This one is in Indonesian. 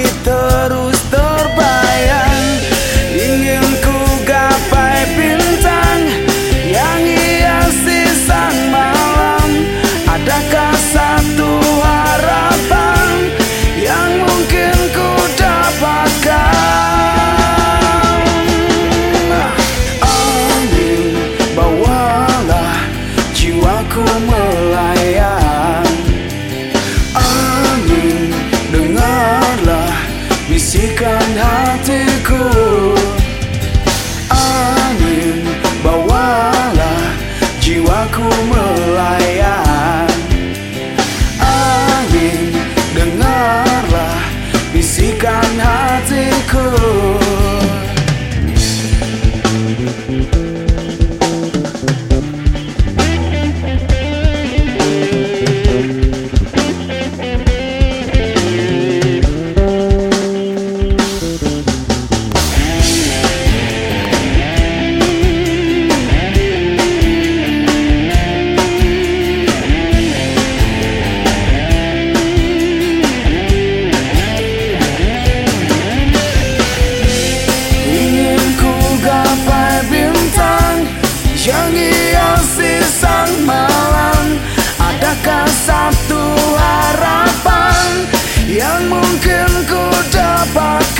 yang gone home. malam Adakah satu harapan yang mungkin ku dapat?